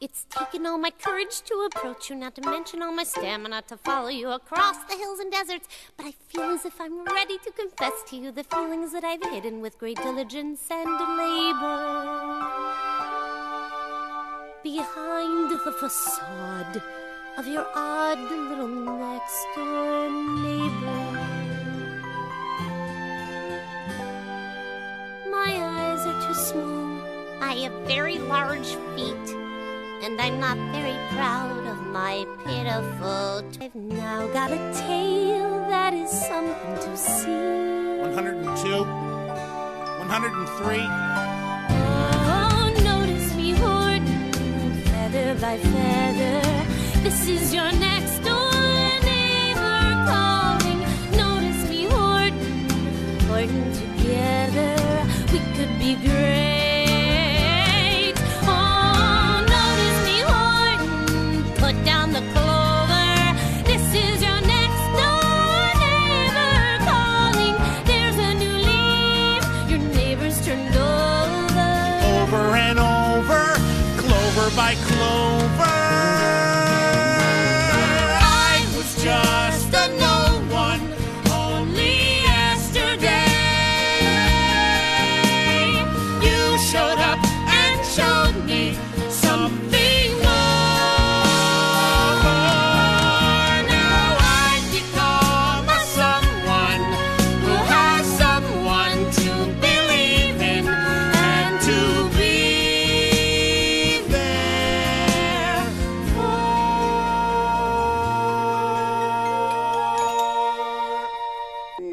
It's taken all my courage to approach you, not to mention all my stamina to follow you across the hills and deserts. But I feel as if I'm ready to confess to you the feelings that I've hidden with great diligence and labor. Behind the facade of your odd little next door neighbor. My eyes are too small. I have very large feet. And I'm not very proud of my pitiful. I've now got a tail that is something to see. 102, 103. Oh, notice me Horton feather by feather. This is your next door neighbor calling. Notice me Horton, Horton together. We could be great.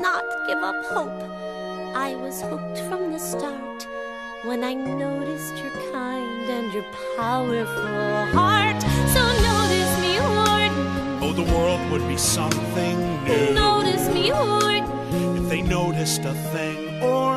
Not give up hope. I was hooked from the start when I noticed your kind and your powerful heart. So notice me, Horton. Oh, the world would be something new Notice me, Horton. if they noticed a thing or